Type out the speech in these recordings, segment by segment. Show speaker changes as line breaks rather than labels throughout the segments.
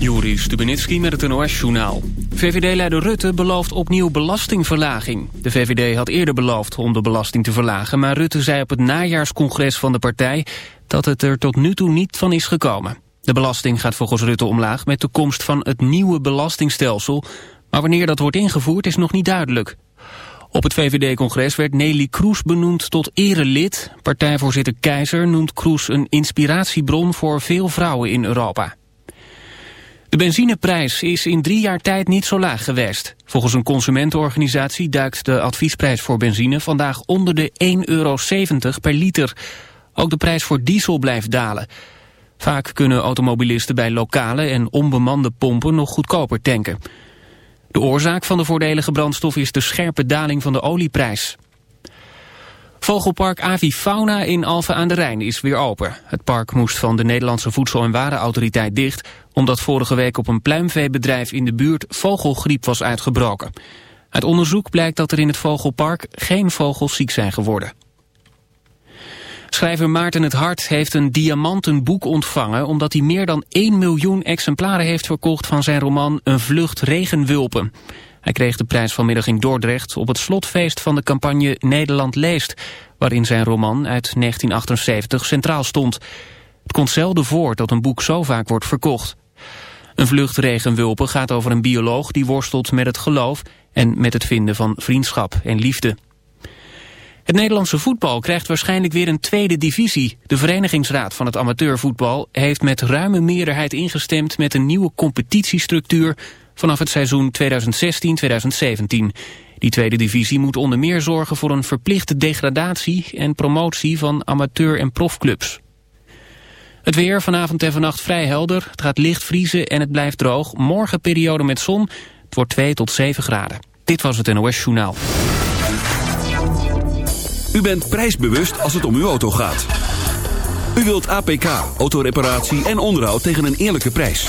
Juri Stubenitski met het NOS-journaal. VVD-leider Rutte belooft opnieuw belastingverlaging. De VVD had eerder beloofd om de belasting te verlagen... maar Rutte zei op het najaarscongres van de partij... dat het er tot nu toe niet van is gekomen. De belasting gaat volgens Rutte omlaag met de komst van het nieuwe belastingstelsel... maar wanneer dat wordt ingevoerd is nog niet duidelijk. Op het VVD-congres werd Nelly Kroes benoemd tot erelid. Partijvoorzitter Keizer noemt Kroes een inspiratiebron voor veel vrouwen in Europa. De benzineprijs is in drie jaar tijd niet zo laag geweest. Volgens een consumentenorganisatie duikt de adviesprijs voor benzine vandaag onder de 1,70 euro per liter. Ook de prijs voor diesel blijft dalen. Vaak kunnen automobilisten bij lokale en onbemande pompen nog goedkoper tanken. De oorzaak van de voordelige brandstof is de scherpe daling van de olieprijs. Vogelpark Avifauna in Alphen aan de Rijn is weer open. Het park moest van de Nederlandse Voedsel- en Warenautoriteit dicht... omdat vorige week op een pluimveebedrijf in de buurt vogelgriep was uitgebroken. Uit onderzoek blijkt dat er in het vogelpark geen vogels ziek zijn geworden. Schrijver Maarten het Hart heeft een diamanten boek ontvangen... omdat hij meer dan 1 miljoen exemplaren heeft verkocht van zijn roman Een Vlucht Regenwulpen. Hij kreeg de prijs vanmiddag in Dordrecht op het slotfeest van de campagne Nederland leest... waarin zijn roman uit 1978 centraal stond. Het komt zelden voor dat een boek zo vaak wordt verkocht. Een vlucht regenwulpen gaat over een bioloog die worstelt met het geloof... en met het vinden van vriendschap en liefde. Het Nederlandse voetbal krijgt waarschijnlijk weer een tweede divisie. De verenigingsraad van het amateurvoetbal heeft met ruime meerderheid ingestemd met een nieuwe competitiestructuur vanaf het seizoen 2016-2017. Die tweede divisie moet onder meer zorgen voor een verplichte degradatie en promotie van amateur- en profclubs. Het weer vanavond en vannacht vrij helder. Het gaat licht vriezen en het blijft droog. Morgen periode met zon. Het wordt 2 tot 7 graden. Dit was het NOS Journaal.
U bent prijsbewust als het om uw auto gaat. U wilt APK, autoreparatie en onderhoud tegen een eerlijke prijs.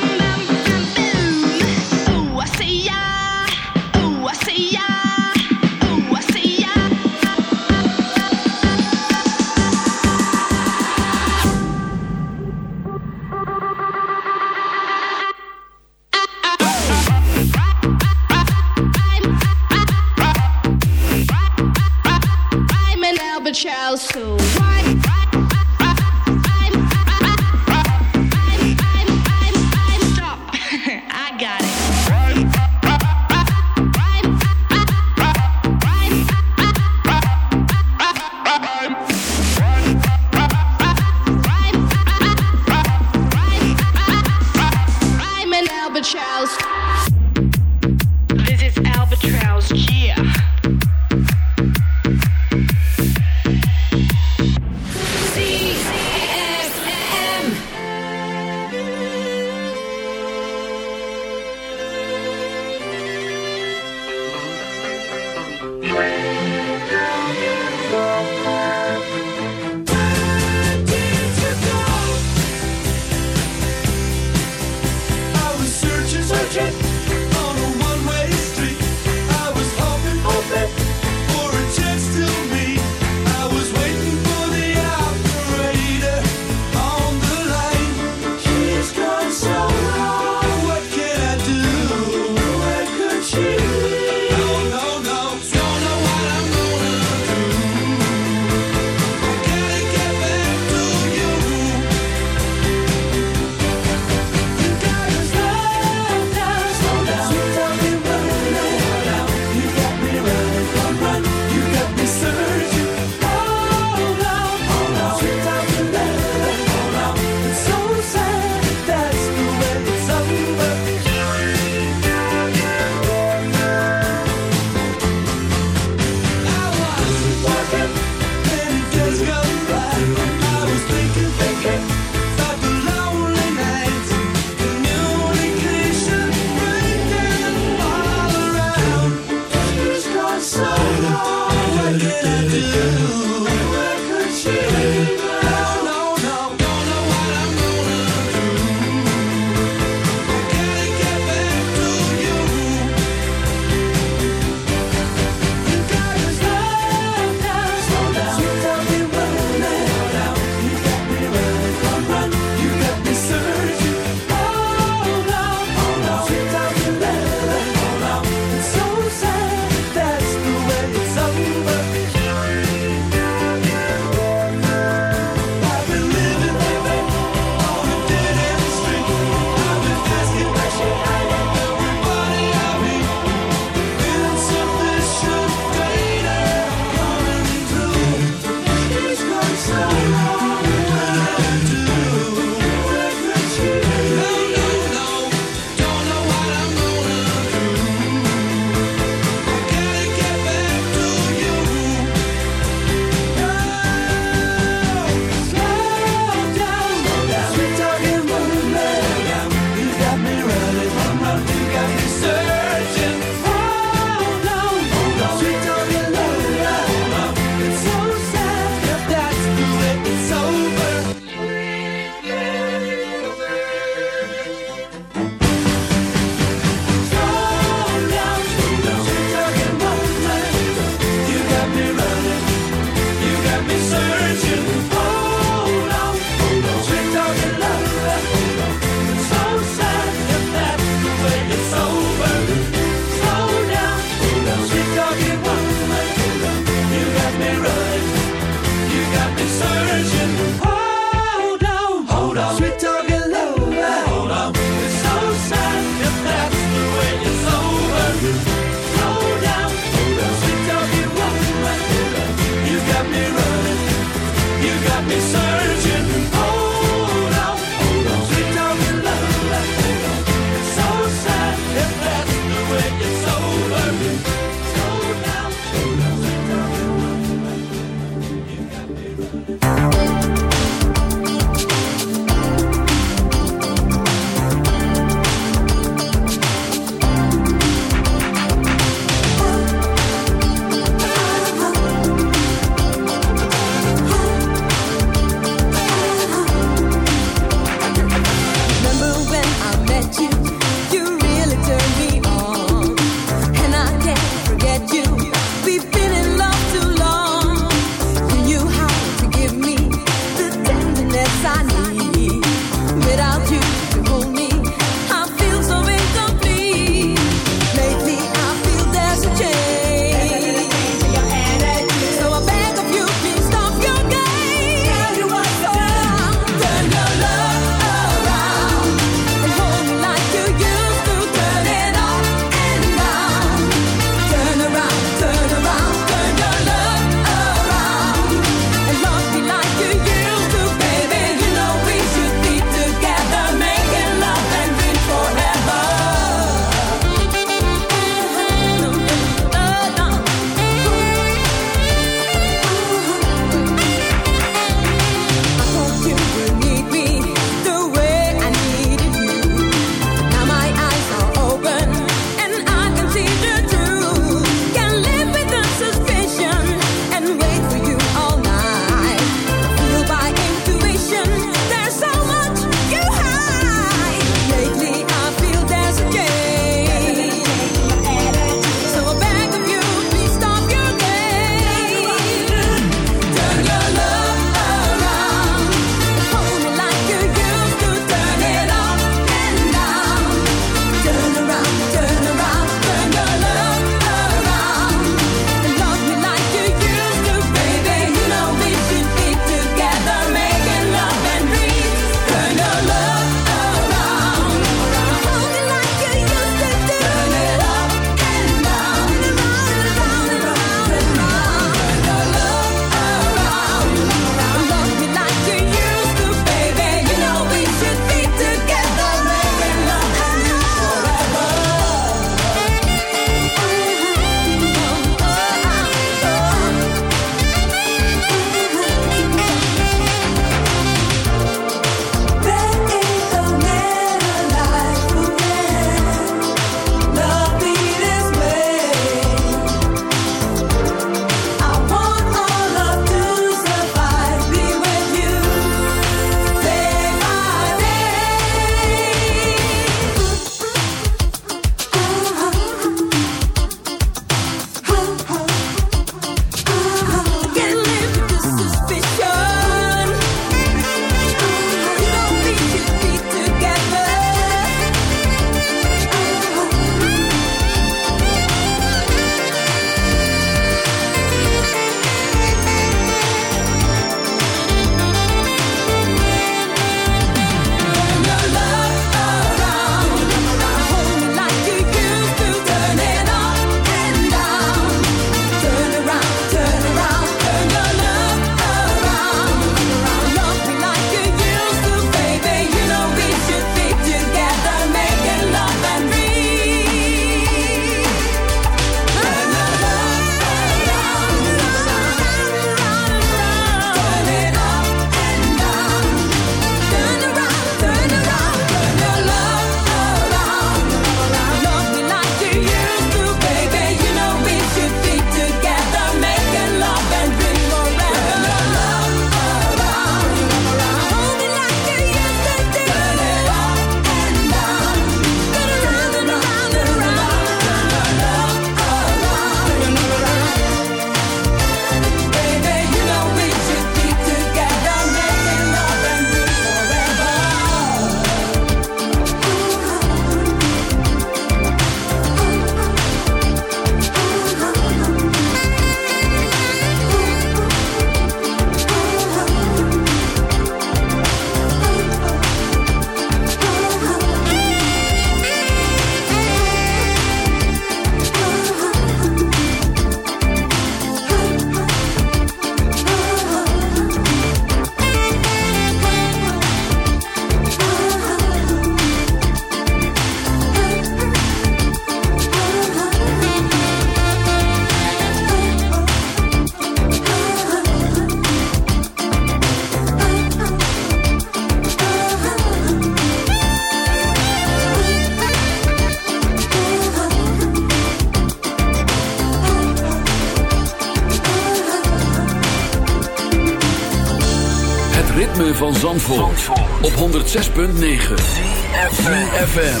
ritme van Zandvoort, Zandvoort. op 106.9 CFFM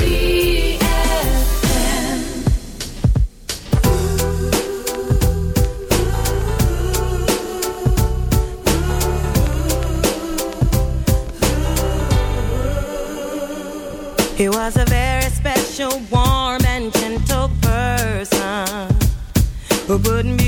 He was a very special, warm and gentle person Who wouldn't be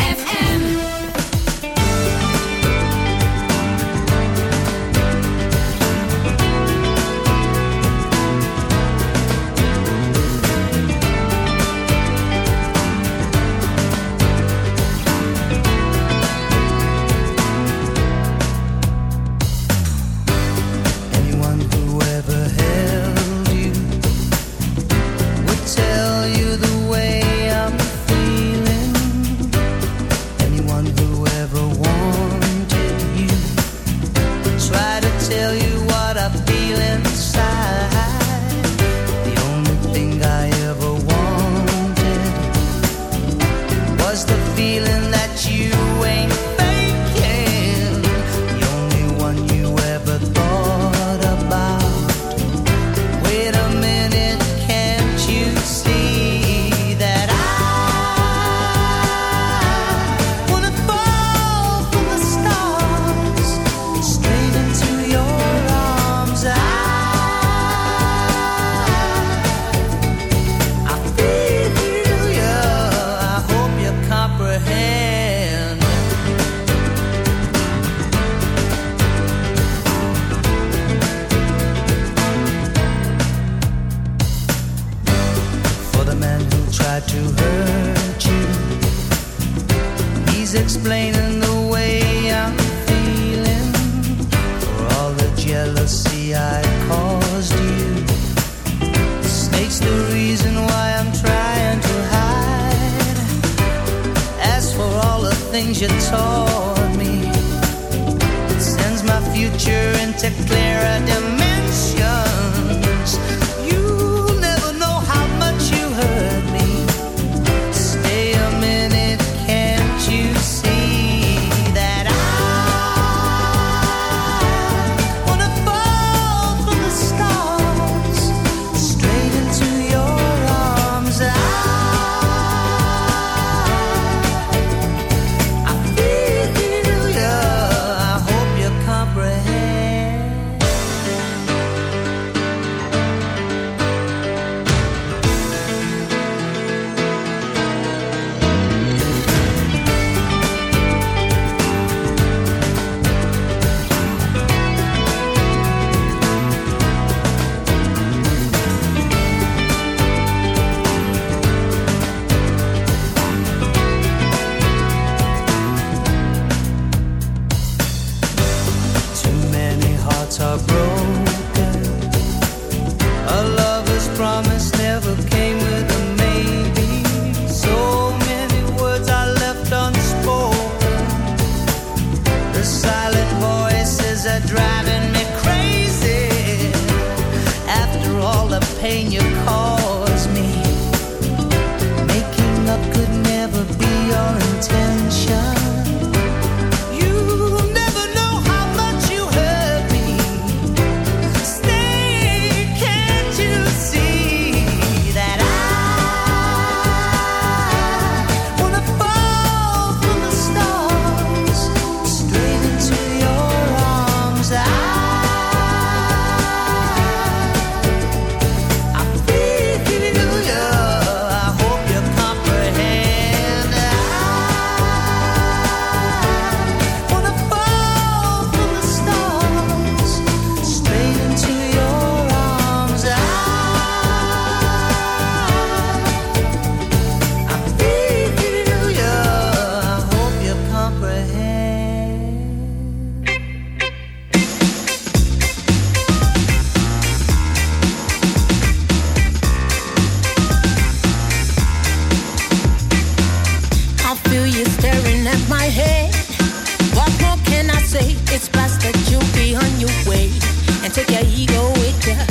my
head. What more can I say? It's best that you be on your way and take your ego with you.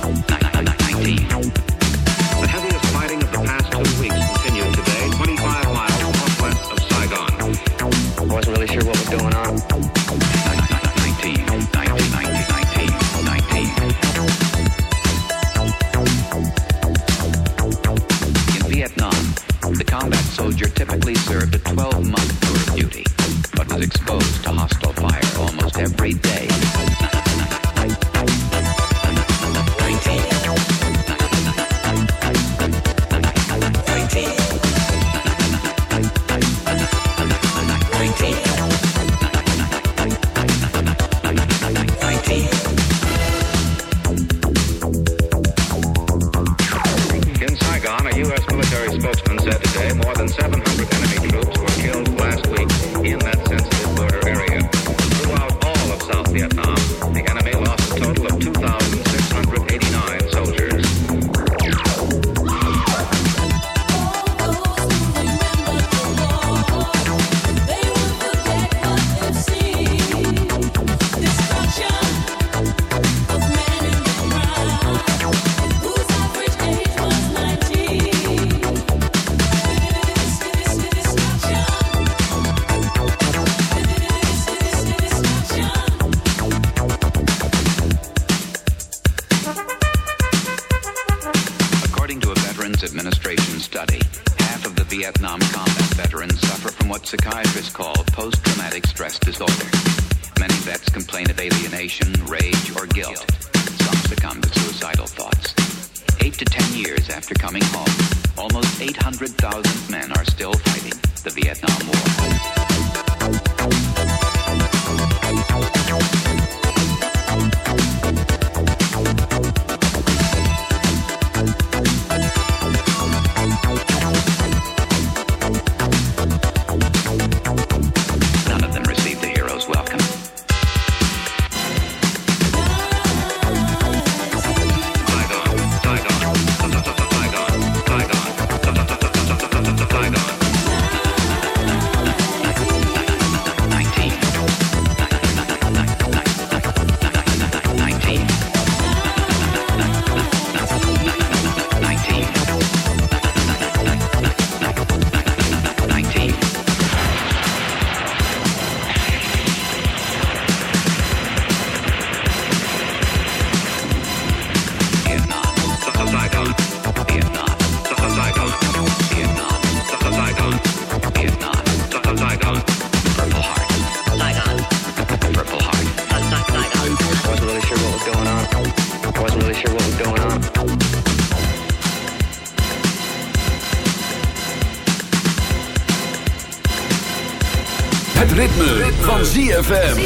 van ZFM.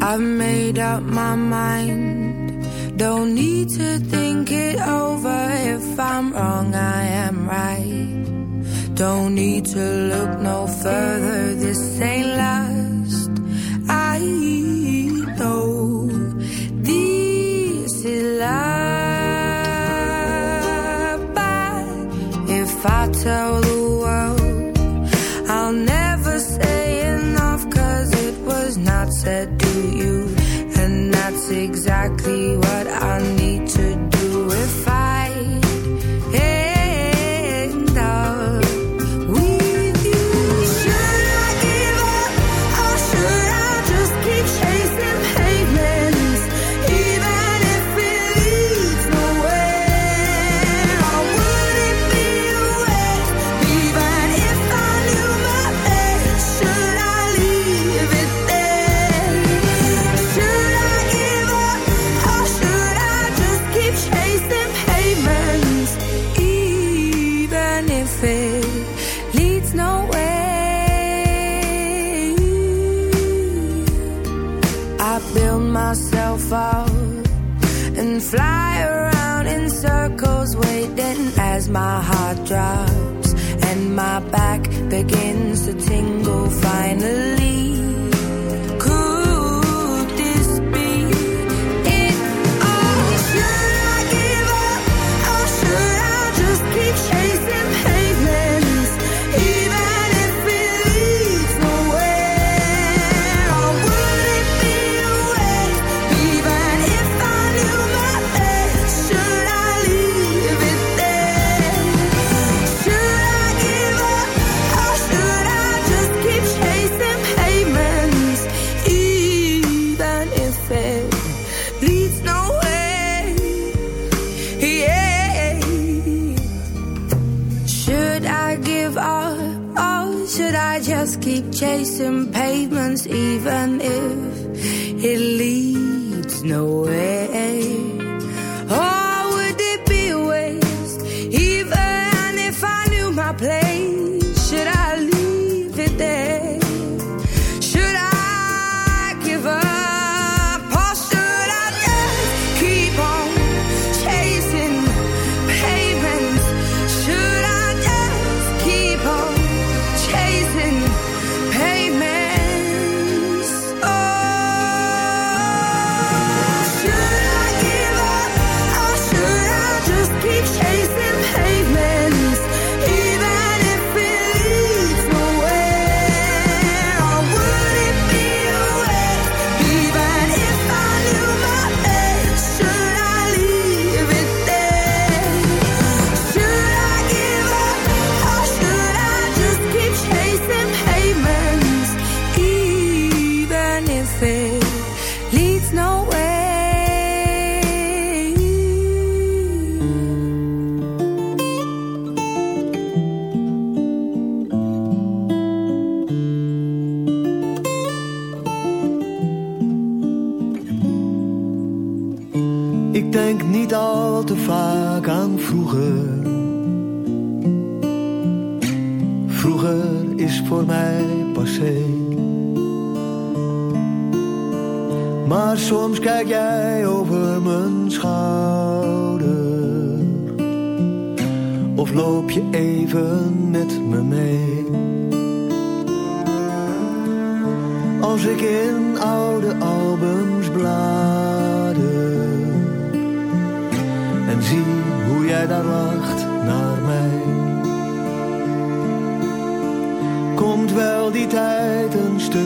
I've made up my mind. Don't need to think. that do you, and that's exactly what I need. my heart drops and my back begins to tingle.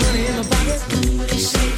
Money in my pocket,